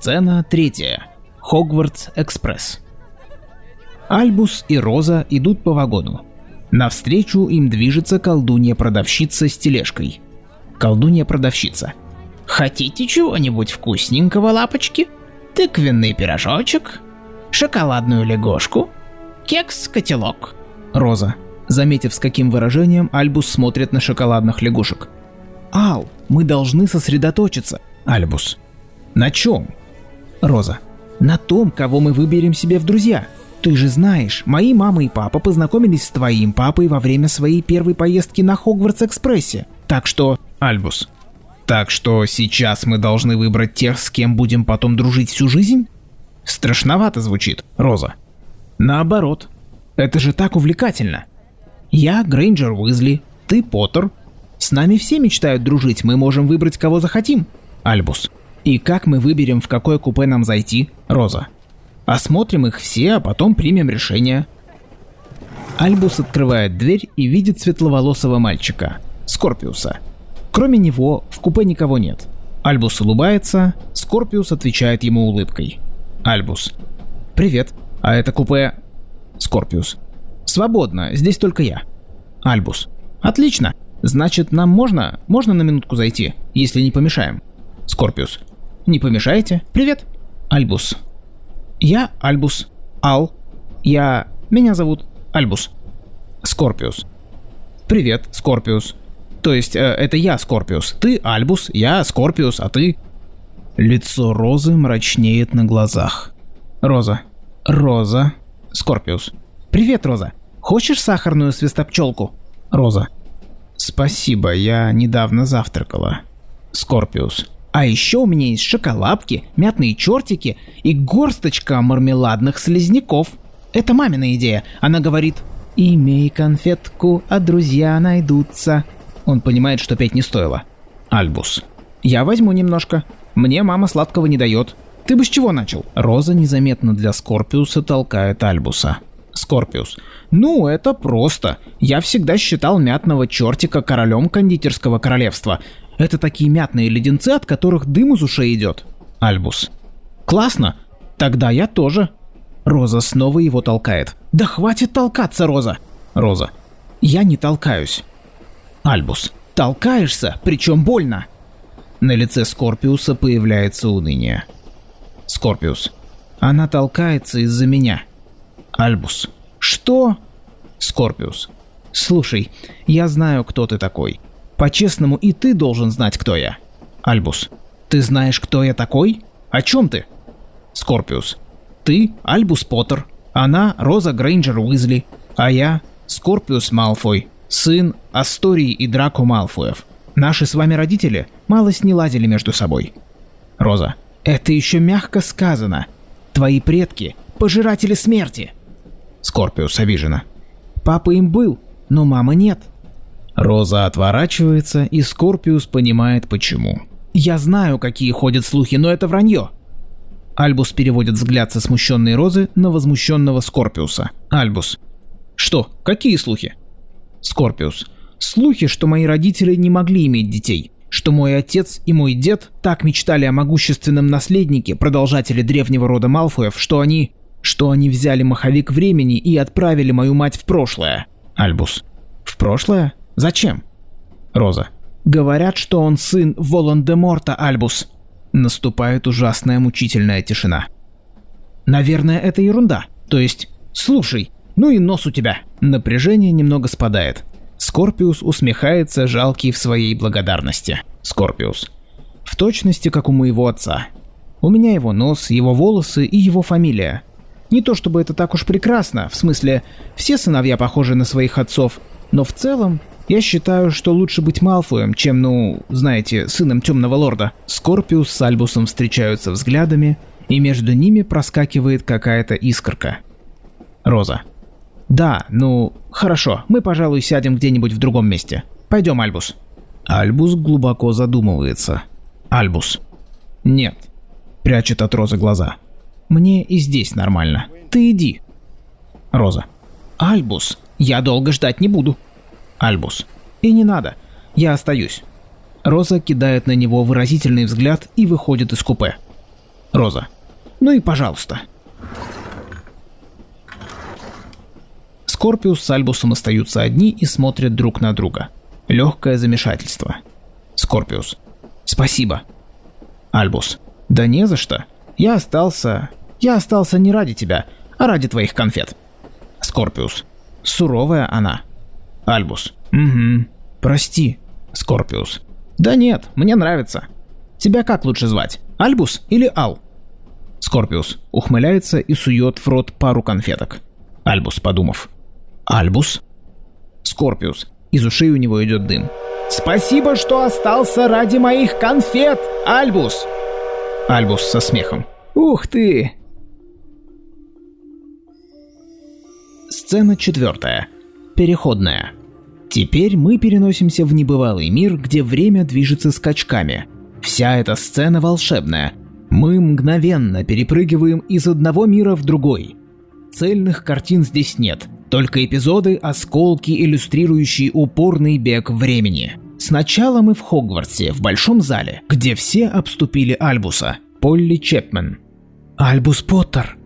Сцена третья. Хогвартс-экспресс. Альбус и Роза идут по вагону. Навстречу им движется колдунья-продавщица с тележкой. Колдунья-продавщица. «Хотите чего-нибудь вкусненького, лапочки? Тыквенный пирожочек? Шоколадную лягушку? Кекс-котелок?» Роза. Заметив, с каким выражением Альбус смотрит на шоколадных лягушек. «Ал, мы должны сосредоточиться!» Альбус. «На чем?» Роза. «На том, кого мы выберем себе в друзья. Ты же знаешь, мои мама и папа познакомились с твоим папой во время своей первой поездки на Хогвартс-экспрессе. Так что...» Альбус. «Так что сейчас мы должны выбрать тех, с кем будем потом дружить всю жизнь?» Страшновато звучит, Роза. Наоборот. Это же так увлекательно. Я Грейнджер Уизли, ты Поттер. С нами все мечтают дружить, мы можем выбрать кого захотим. Альбус. И как мы выберем, в какое купе нам зайти? Роза. Осмотрим их все, а потом примем решение. Альбус открывает дверь и видит светловолосого мальчика, Скорпиуса. Кроме него, в купе никого нет. Альбус улыбается, Скорпиус отвечает ему улыбкой. Альбус. «Привет. А это купе...» Скорпиус. «Свободно, здесь только я». Альбус. «Отлично. Значит, нам можно... Можно на минутку зайти, если не помешаем?» Скорпиус. «Не помешаете? Привет!» Альбус. «Я Альбус. Ал. Я... Меня зовут Альбус». Скорпиус. «Привет, Скорпиус. То есть, э, это я Скорпиус. Ты Альбус, я Скорпиус, а ты...» Лицо Розы мрачнеет на глазах. Роза. Роза. Скорпиус. «Привет, Роза. Хочешь сахарную свистопчелку?» Роза. «Спасибо, я недавно завтракала». Скорпиус. А еще у меня есть шоколадки, мятные чертики и горсточка мармеладных слизняков. Это мамина идея. Она говорит «Имей конфетку, а друзья найдутся». Он понимает, что петь не стоило. Альбус. «Я возьму немножко. Мне мама сладкого не дает. Ты бы с чего начал?» Роза незаметно для Скорпиуса толкает Альбуса. Скорпиус. «Ну, это просто. Я всегда считал мятного чертика королем кондитерского королевства. Это такие мятные леденцы, от которых дым из ушей идет. Альбус. Классно. Тогда я тоже. Роза снова его толкает. Да хватит толкаться, Роза. Роза. Я не толкаюсь. Альбус. Толкаешься, причем больно. На лице Скорпиуса появляется уныние. Скорпиус. Она толкается из-за меня. Альбус. Что? Скорпиус. Слушай, я знаю, кто ты такой. По-честному, и ты должен знать, кто я. Альбус. Ты знаешь, кто я такой? О чем ты? Скорпиус. Ты Альбус Поттер. Она Роза Грейнджер Уизли. А я Скорпиус Малфой, сын Астории и Драко Малфоев. Наши с вами родители малость не ладили между собой. Роза. Это еще мягко сказано. Твои предки – пожиратели смерти. Скорпиус обижена. Папа им был, но мамы нет. Роза отворачивается, и Скорпиус понимает почему. «Я знаю, какие ходят слухи, но это вранье!» Альбус переводит взгляд со смущенной Розы на возмущенного Скорпиуса. Альбус. «Что? Какие слухи?» Скорпиус. «Слухи, что мои родители не могли иметь детей, что мой отец и мой дед так мечтали о могущественном наследнике, продолжателе древнего рода Малфоев, что они... что они взяли маховик времени и отправили мою мать в прошлое». Альбус. «В прошлое? Зачем? Роза. Говорят, что он сын Волан-де-Морта, Альбус. Наступает ужасная мучительная тишина. Наверное, это ерунда. То есть, слушай, ну и нос у тебя. Напряжение немного спадает. Скорпиус усмехается, жалкий в своей благодарности. Скорпиус. В точности, как у моего отца. У меня его нос, его волосы и его фамилия. Не то чтобы это так уж прекрасно, в смысле, все сыновья похожи на своих отцов, но в целом я считаю, что лучше быть Малфоем, чем, ну, знаете, сыном Темного Лорда. Скорпиус с Альбусом встречаются взглядами, и между ними проскакивает какая-то искорка. Роза. Да, ну, хорошо, мы, пожалуй, сядем где-нибудь в другом месте. Пойдем, Альбус. Альбус глубоко задумывается. Альбус. Нет. Прячет от Розы глаза. Мне и здесь нормально. Ты иди. Роза. Альбус, я долго ждать не буду. Альбус. «И не надо. Я остаюсь». Роза кидает на него выразительный взгляд и выходит из купе. Роза. Ну и пожалуйста. Скорпиус с Альбусом остаются одни и смотрят друг на друга. Легкое замешательство. Скорпиус. Спасибо. Альбус. Да не за что. Я остался... Я остался не ради тебя, а ради твоих конфет. Скорпиус. Суровая она. Альбус. Угу. Прости. Скорпиус. Да нет, мне нравится. Тебя как лучше звать? Альбус или Ал? Скорпиус ухмыляется и сует в рот пару конфеток. Альбус, подумав. Альбус? Скорпиус. Из ушей у него идет дым. «Спасибо, что остался ради моих конфет, Альбус!» Альбус со смехом. «Ух ты!» Сцена четвертая. Переходная. Теперь мы переносимся в небывалый мир, где время движется скачками. Вся эта сцена волшебная. Мы мгновенно перепрыгиваем из одного мира в другой. Цельных картин здесь нет, только эпизоды, осколки, иллюстрирующие упорный бег времени. Сначала мы в Хогвартсе, в большом зале, где все обступили Альбуса. Полли Чепмен. «Альбус Поттер!»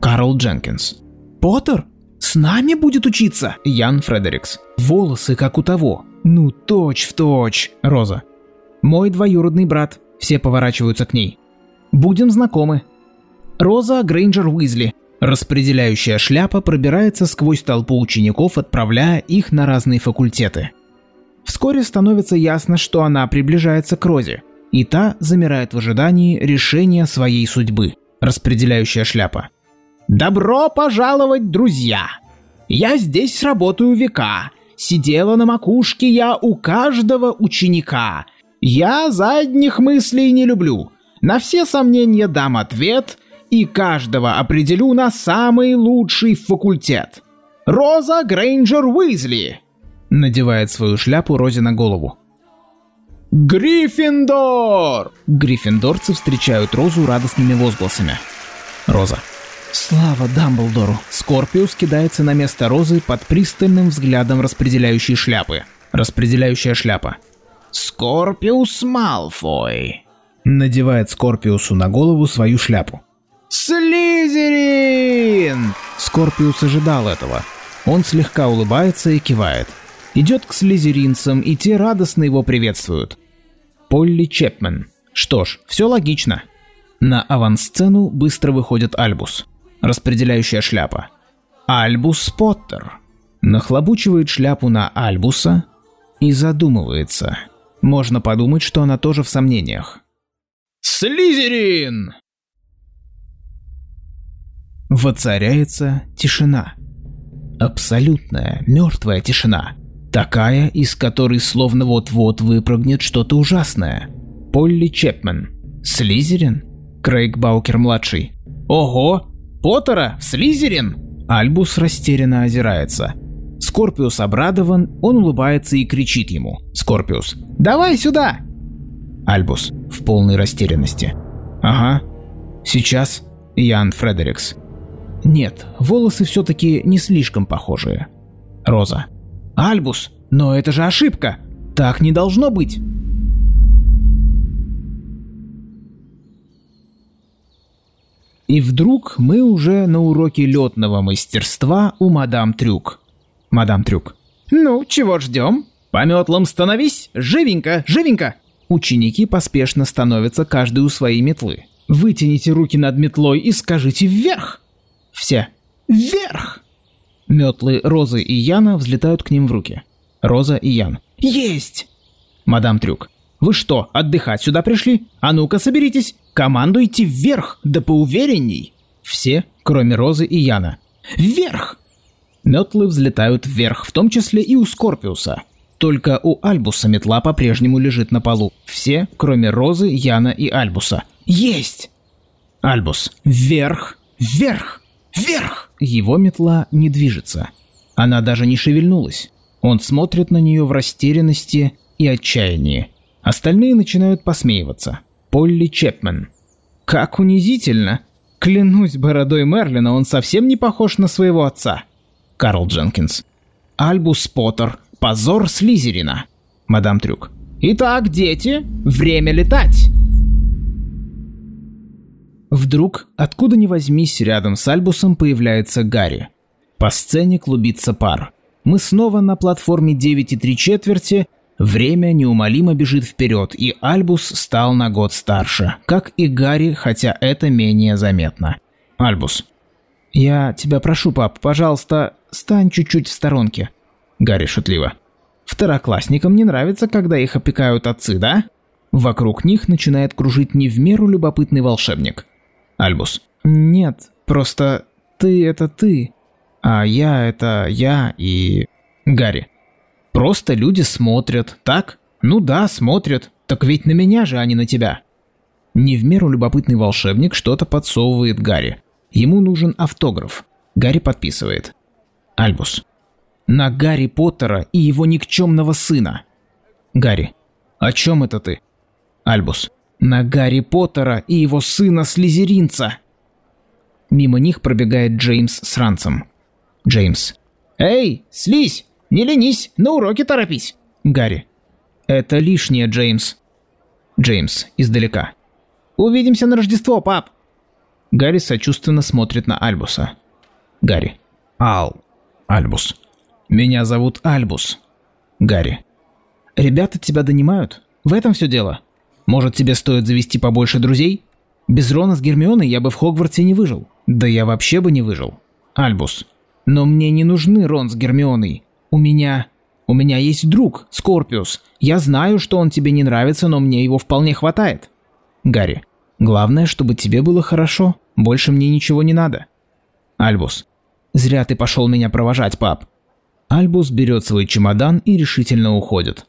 Карл Дженкинс. «Поттер? С нами будет учиться?» Ян Фредерикс. Волосы, как у того. Ну, точь в точь. Роза. Мой двоюродный брат. Все поворачиваются к ней. Будем знакомы. Роза Грейнджер Уизли. Распределяющая шляпа пробирается сквозь толпу учеников, отправляя их на разные факультеты. Вскоре становится ясно, что она приближается к Розе, и та замирает в ожидании решения своей судьбы. Распределяющая шляпа. «Добро пожаловать, друзья! Я здесь работаю века. Сидела на макушке я у каждого ученика. Я задних мыслей не люблю. На все сомнения дам ответ, и каждого определю на самый лучший факультет. Роза Грейнджер Уизли!» Надевает свою шляпу Розе на голову. «Гриффиндор!» Гриффиндорцы встречают Розу радостными возгласами. Роза. Слава Дамблдору! Скорпиус кидается на место Розы под пристальным взглядом распределяющей шляпы. Распределяющая шляпа. Скорпиус Малфой. Надевает Скорпиусу на голову свою шляпу. Слизерин! Скорпиус ожидал этого. Он слегка улыбается и кивает. Идет к слизеринцам, и те радостно его приветствуют. Полли Чепмен. Что ж, все логично. На авансцену быстро выходит Альбус распределяющая шляпа. Альбус Поттер. Нахлобучивает шляпу на Альбуса и задумывается. Можно подумать, что она тоже в сомнениях. «Слизерин!» Воцаряется тишина. Абсолютная, мертвая тишина. Такая, из которой словно вот-вот выпрыгнет что-то ужасное. Полли Чепмен. Слизерин? Крейг Баукер-младший. Ого, Поттера? В Слизерин?» Альбус растерянно озирается. Скорпиус обрадован, он улыбается и кричит ему. Скорпиус. «Давай сюда!» Альбус в полной растерянности. «Ага. Сейчас. Ян Фредерикс». Нет, волосы все-таки не слишком похожие. Роза. «Альбус, но это же ошибка! Так не должно быть!» И вдруг мы уже на уроке летного мастерства у мадам Трюк. Мадам Трюк. «Ну, чего ждем? По метлам становись! Живенько, живенько!» Ученики поспешно становятся каждый у своей метлы. Вытяните руки над метлой и скажите «вверх!» Все «вверх!» Метлы Розы и Яна взлетают к ним в руки. Роза и Ян. «Есть!» Мадам Трюк. Вы что, отдыхать сюда пришли? А ну-ка соберитесь. Командуйте вверх, да поуверенней. Все, кроме Розы и Яна. Вверх! Метлы взлетают вверх, в том числе и у Скорпиуса. Только у Альбуса метла по-прежнему лежит на полу. Все, кроме Розы, Яна и Альбуса. Есть! Альбус. Вверх! Вверх! Вверх! Его метла не движется. Она даже не шевельнулась. Он смотрит на нее в растерянности и отчаянии. Остальные начинают посмеиваться. Полли Чепмен. Как унизительно. Клянусь бородой Мерлина, он совсем не похож на своего отца. Карл Дженкинс. Альбус Поттер. Позор Слизерина. Мадам Трюк. Итак, дети, время летать. Вдруг, откуда ни возьмись, рядом с Альбусом появляется Гарри. По сцене клубится пар. Мы снова на платформе 9 и 3 четверти, время неумолимо бежит вперед, и Альбус стал на год старше, как и Гарри, хотя это менее заметно. Альбус. «Я тебя прошу, пап, пожалуйста, стань чуть-чуть в сторонке». Гарри шутливо. «Второклассникам не нравится, когда их опекают отцы, да?» Вокруг них начинает кружить не в меру любопытный волшебник. Альбус. «Нет, просто ты — это ты, а я — это я и...» Гарри. «Просто люди смотрят, так? Ну да, смотрят. Так ведь на меня же, а не на тебя». Не в меру любопытный волшебник что-то подсовывает Гарри. Ему нужен автограф. Гарри подписывает. Альбус. На Гарри Поттера и его никчемного сына. Гарри. О чем это ты? Альбус. На Гарри Поттера и его сына Слизеринца. Мимо них пробегает Джеймс с ранцем. Джеймс. «Эй, слизь! Не ленись, на уроки торопись!» Гарри. «Это лишнее, Джеймс». Джеймс издалека. «Увидимся на Рождество, пап!» Гарри сочувственно смотрит на Альбуса. Гарри. Ал. Альбус. Меня зовут Альбус. Гарри. Ребята тебя донимают? В этом все дело. Может, тебе стоит завести побольше друзей? Без Рона с Гермионой я бы в Хогвартсе не выжил. Да я вообще бы не выжил. Альбус. Но мне не нужны Рон с Гермионой. У меня... У меня есть друг, Скорпиус. Я знаю, что он тебе не нравится, но мне его вполне хватает. Гарри. Главное, чтобы тебе было хорошо. Больше мне ничего не надо. Альбус. Зря ты пошел меня провожать, пап. Альбус берет свой чемодан и решительно уходит.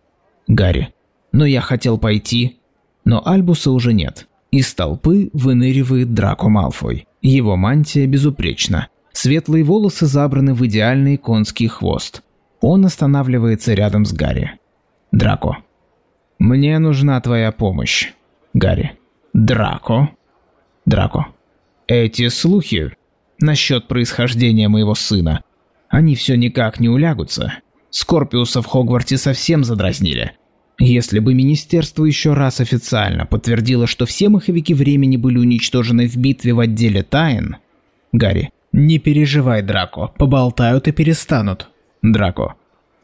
Гарри. Но я хотел пойти. Но Альбуса уже нет. Из толпы выныривает Драко Малфой. Его мантия безупречна. Светлые волосы забраны в идеальный конский хвост. Он останавливается рядом с Гарри. Драко. «Мне нужна твоя помощь». Гарри. Драко. Драко. Эти слухи насчет происхождения моего сына, они все никак не улягутся. Скорпиуса в Хогварте совсем задразнили. Если бы министерство еще раз официально подтвердило, что все маховики времени были уничтожены в битве в отделе тайн... Гарри. Не переживай, Драко, поболтают и перестанут. Драко.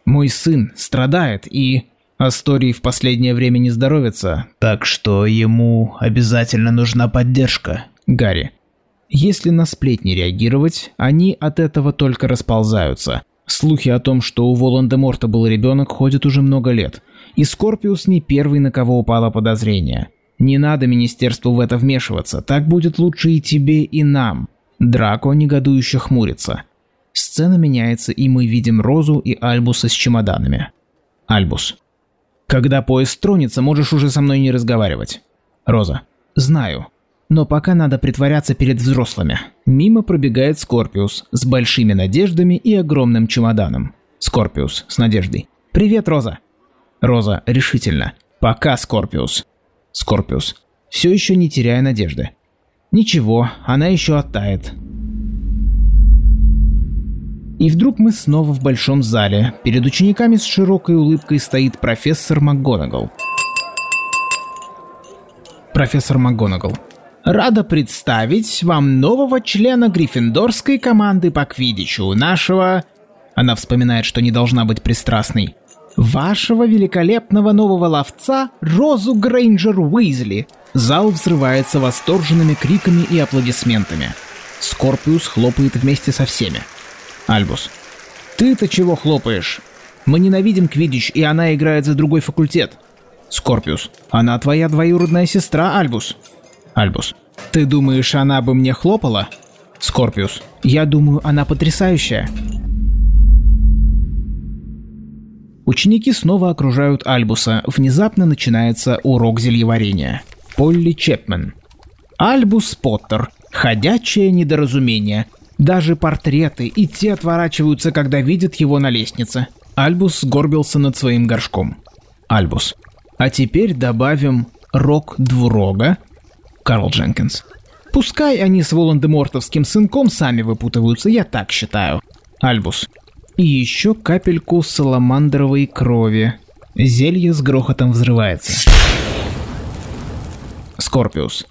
Мой сын страдает и... Астории в последнее время не здоровится, так что ему обязательно нужна поддержка. Гарри. Если на сплетни реагировать, они от этого только расползаются. Слухи о том, что у Волан-де-Морта был ребенок, ходят уже много лет. И Скорпиус не первый, на кого упало подозрение. Не надо министерству в это вмешиваться, так будет лучше и тебе, и нам. Драко негодующе хмурится. Сцена меняется, и мы видим Розу и Альбуса с чемоданами. Альбус. Когда поезд тронется, можешь уже со мной не разговаривать. Роза. Знаю. Но пока надо притворяться перед взрослыми. Мимо пробегает Скорпиус с большими надеждами и огромным чемоданом. Скорпиус с надеждой. «Привет, Роза!» Роза решительно. «Пока, Скорпиус!» Скорпиус. Все еще не теряя надежды. Ничего, она еще оттает. И вдруг мы снова в большом зале. Перед учениками с широкой улыбкой стоит профессор МакГонагал. Профессор МакГонагал. Рада представить вам нового члена гриффиндорской команды по квидичу, нашего... Она вспоминает, что не должна быть пристрастной. Вашего великолепного нового ловца Розу Грейнджер Уизли. Зал взрывается восторженными криками и аплодисментами. Скорпиус хлопает вместе со всеми. Альбус. «Ты-то чего хлопаешь? Мы ненавидим Квидич, и она играет за другой факультет». Скорпиус. «Она твоя двоюродная сестра, Альбус». Альбус. «Ты думаешь, она бы мне хлопала?» Скорпиус. «Я думаю, она потрясающая». Ученики снова окружают Альбуса. Внезапно начинается урок зельеварения. Полли Чепмен. Альбус Поттер. Ходячее недоразумение. Даже портреты и те отворачиваются, когда видят его на лестнице. Альбус сгорбился над своим горшком. Альбус. А теперь добавим рок двурога. Карл Дженкинс. Пускай они с Волан-де-Мортовским сынком сами выпутываются, я так считаю. Альбус. И еще капельку саламандровой крови. Зелье с грохотом взрывается. Скорпиус.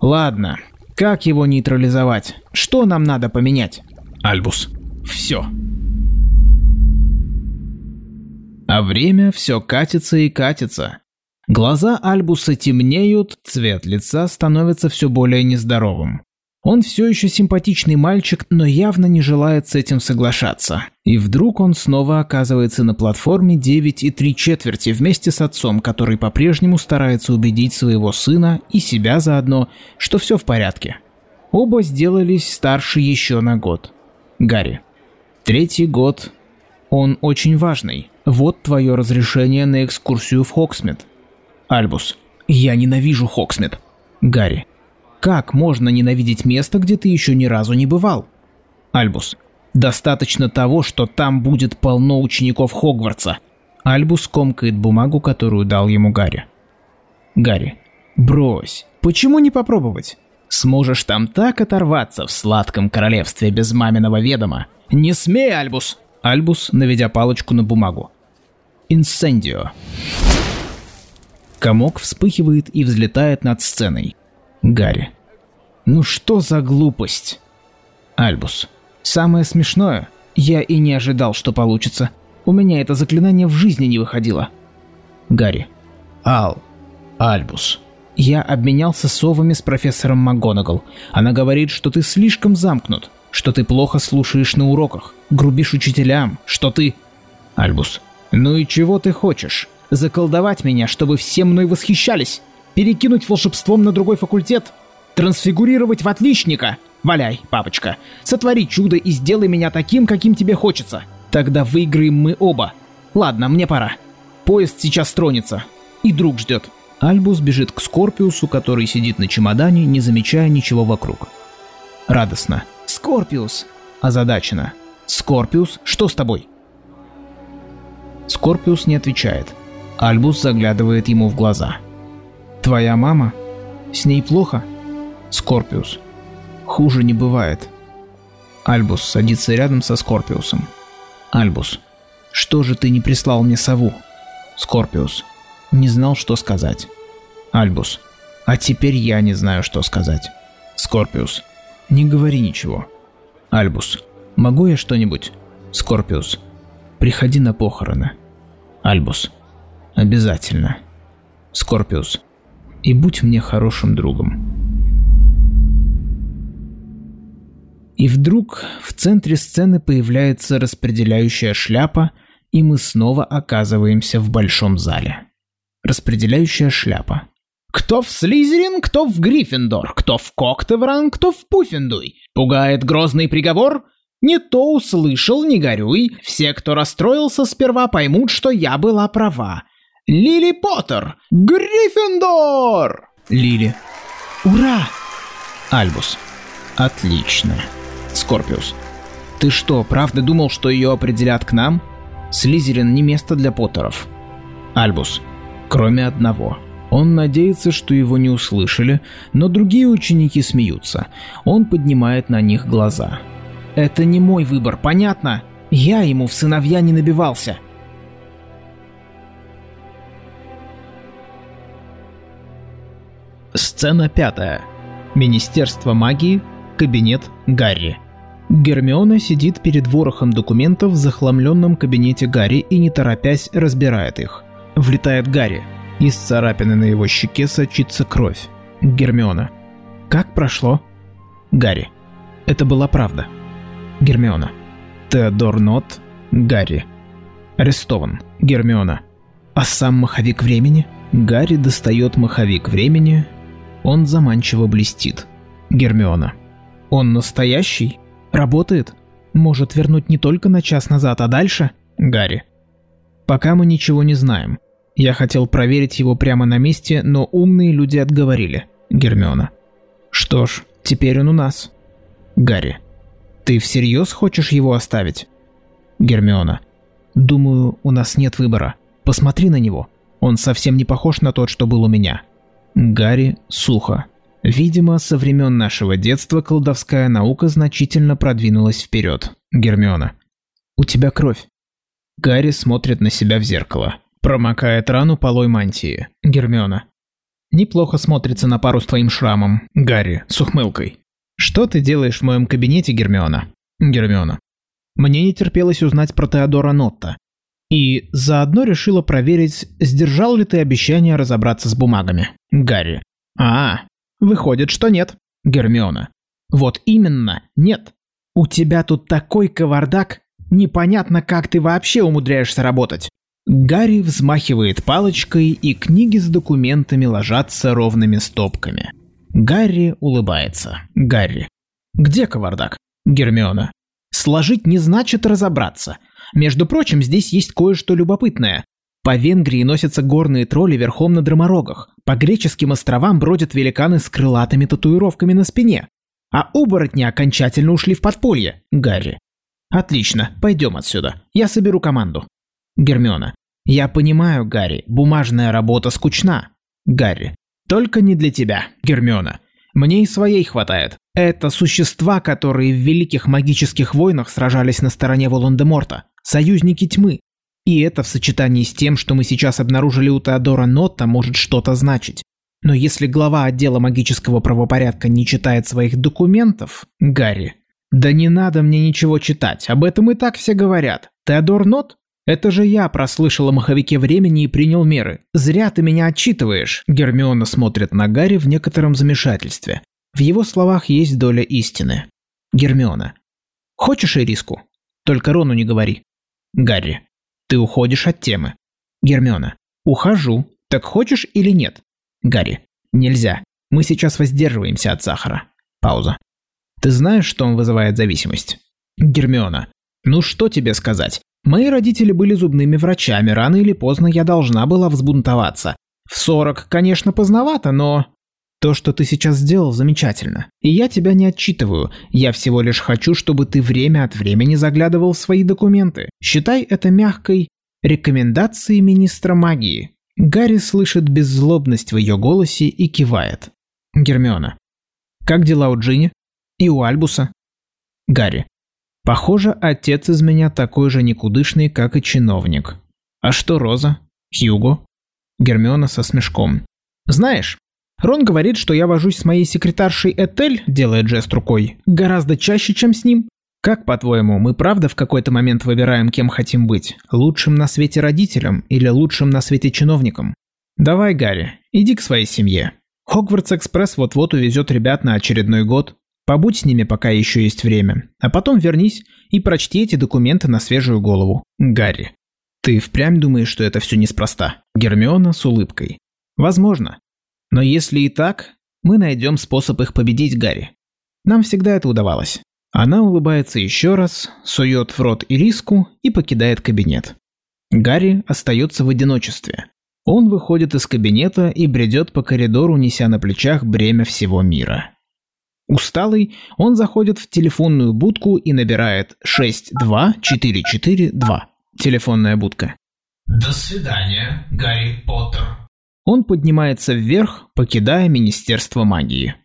Ладно, Как его нейтрализовать? Что нам надо поменять? Альбус. Все. А время все катится и катится. Глаза Альбуса темнеют, цвет лица становится все более нездоровым. Он все еще симпатичный мальчик, но явно не желает с этим соглашаться. И вдруг он снова оказывается на платформе 9 и 3 четверти вместе с отцом, который по-прежнему старается убедить своего сына и себя заодно, что все в порядке. Оба сделались старше еще на год. Гарри. Третий год. Он очень важный. Вот твое разрешение на экскурсию в Хогсмид. Альбус. Я ненавижу Хогсмид. Гарри. Как можно ненавидеть место, где ты еще ни разу не бывал? Альбус. Достаточно того, что там будет полно учеников Хогвартса. Альбус комкает бумагу, которую дал ему Гарри. Гарри. Брось. Почему не попробовать? Сможешь там так оторваться в сладком королевстве без маминого ведома. Не смей, Альбус! Альбус, наведя палочку на бумагу. Инсендио. Комок вспыхивает и взлетает над сценой. Гарри. Ну что за глупость? Альбус. Самое смешное, я и не ожидал, что получится. У меня это заклинание в жизни не выходило. Гарри. Ал. Альбус. Я обменялся совами с профессором МакГонагал. Она говорит, что ты слишком замкнут, что ты плохо слушаешь на уроках, грубишь учителям, что ты... Альбус. Ну и чего ты хочешь? Заколдовать меня, чтобы все мной восхищались? Перекинуть волшебством на другой факультет? Трансфигурировать в отличника? Валяй, папочка. Сотвори чудо и сделай меня таким, каким тебе хочется. Тогда выиграем мы оба. Ладно, мне пора. Поезд сейчас тронется. И друг ждет. Альбус бежит к Скорпиусу, который сидит на чемодане, не замечая ничего вокруг. Радостно. «Скорпиус!» Озадаченно. «Скорпиус, что с тобой?» Скорпиус не отвечает. Альбус заглядывает ему в глаза. «Твоя мама? С ней плохо?» Скорпиус. «Хуже не бывает». Альбус садится рядом со Скорпиусом. Альбус. «Что же ты не прислал мне сову?» Скорпиус. Не знал, что сказать. Альбус. «А теперь я не знаю, что сказать». Скорпиус. «Не говори ничего». Альбус. «Могу я что-нибудь?» Скорпиус. «Приходи на похороны». Альбус. Обязательно. Скорпиус. И будь мне хорошим другом. И вдруг в центре сцены появляется распределяющая шляпа, и мы снова оказываемся в большом зале. Распределяющая шляпа. Кто в Слизерин, кто в Гриффиндор, кто в Коктевран, кто в Пуффендуй. Пугает грозный приговор? Не то услышал, не горюй. Все, кто расстроился, сперва поймут, что я была права. Лили Поттер! Гриффиндор! Лили. Ура! Альбус. Отлично. Скорпиус. Ты что, правда думал, что ее определят к нам? Слизерин не место для Поттеров. Альбус. Кроме одного. Он надеется, что его не услышали, но другие ученики смеются. Он поднимает на них глаза. «Это не мой выбор, понятно? Я ему в сыновья не набивался». Сцена пятая. Министерство магии. Кабинет Гарри. Гермиона сидит перед ворохом документов в захламленном кабинете Гарри и не торопясь разбирает их. Влетает Гарри. Из царапины на его щеке сочится кровь. Гермиона. Как прошло? Гарри. Это была правда. Гермиона. Теодор Нот. Гарри. Арестован. Гермиона. А сам маховик времени? Гарри достает маховик времени, он заманчиво блестит. Гермиона. Он настоящий? Работает? Может вернуть не только на час назад, а дальше? Гарри. Пока мы ничего не знаем. Я хотел проверить его прямо на месте, но умные люди отговорили. Гермиона. Что ж, теперь он у нас. Гарри. Ты всерьез хочешь его оставить? Гермиона. Думаю, у нас нет выбора. Посмотри на него. Он совсем не похож на тот, что был у меня. Гарри сухо. Видимо, со времен нашего детства колдовская наука значительно продвинулась вперед. Гермиона. У тебя кровь. Гарри смотрит на себя в зеркало. Промокает рану полой мантии. Гермиона. Неплохо смотрится на пару с твоим шрамом, Гарри, с ухмылкой. Что ты делаешь в моем кабинете, Гермиона? Гермиона. Мне не терпелось узнать про Теодора Нотта. И заодно решила проверить, сдержал ли ты обещание разобраться с бумагами. Гарри. А, выходит, что нет. Гермиона. Вот именно, нет. У тебя тут такой кавардак, непонятно, как ты вообще умудряешься работать. Гарри взмахивает палочкой, и книги с документами ложатся ровными стопками. Гарри улыбается. Гарри. Где кавардак? Гермиона. Сложить не значит разобраться. Между прочим, здесь есть кое-что любопытное. По Венгрии носятся горные тролли верхом на драморогах. По греческим островам бродят великаны с крылатыми татуировками на спине. А оборотни окончательно ушли в подполье. Гарри. Отлично, пойдем отсюда. Я соберу команду. Гермиона. Я понимаю, Гарри, бумажная работа скучна. Гарри. Только не для тебя, Гермиона. Мне и своей хватает. Это существа, которые в великих магических войнах сражались на стороне Волан-де-Морта. Союзники тьмы. И это в сочетании с тем, что мы сейчас обнаружили у Теодора Нотта, может что-то значить. Но если глава отдела магического правопорядка не читает своих документов, Гарри, да не надо мне ничего читать, об этом и так все говорят. Теодор Нот? Это же я прослышал о маховике времени и принял меры. Зря ты меня отчитываешь. Гермиона смотрит на Гарри в некотором замешательстве. В его словах есть доля истины. Гермиона. Хочешь ириску? Только Рону не говори. Гарри. Ты уходишь от темы. Гермиона. Ухожу. Так хочешь или нет? Гарри. Нельзя. Мы сейчас воздерживаемся от сахара. Пауза. Ты знаешь, что он вызывает зависимость? Гермиона. Ну что тебе сказать? Мои родители были зубными врачами, рано или поздно я должна была взбунтоваться. В 40, конечно, поздновато, но... То, что ты сейчас сделал, замечательно. И я тебя не отчитываю. Я всего лишь хочу, чтобы ты время от времени заглядывал в свои документы. Считай это мягкой рекомендацией министра магии. Гарри слышит беззлобность в ее голосе и кивает. Гермиона. Как дела у Джинни? И у Альбуса? Гарри. Похоже, отец из меня такой же никудышный, как и чиновник. А что Роза? Хьюго? Гермиона со смешком. Знаешь, Рон говорит, что я вожусь с моей секретаршей Этель, делает жест рукой, гораздо чаще, чем с ним. Как, по-твоему, мы правда в какой-то момент выбираем, кем хотим быть? Лучшим на свете родителем или лучшим на свете чиновником? Давай, Гарри, иди к своей семье. Хогвартс-экспресс вот-вот увезет ребят на очередной год. Побудь с ними, пока еще есть время. А потом вернись и прочти эти документы на свежую голову. Гарри. Ты впрямь думаешь, что это все неспроста? Гермиона с улыбкой. Возможно. Но если и так, мы найдем способ их победить, Гарри. Нам всегда это удавалось. Она улыбается еще раз, сует в рот ириску и покидает кабинет. Гарри остается в одиночестве. Он выходит из кабинета и бредет по коридору, неся на плечах бремя всего мира. Усталый, он заходит в телефонную будку и набирает 62442. Телефонная будка. До свидания, Гарри Поттер. Он поднимается вверх, покидая Министерство магии.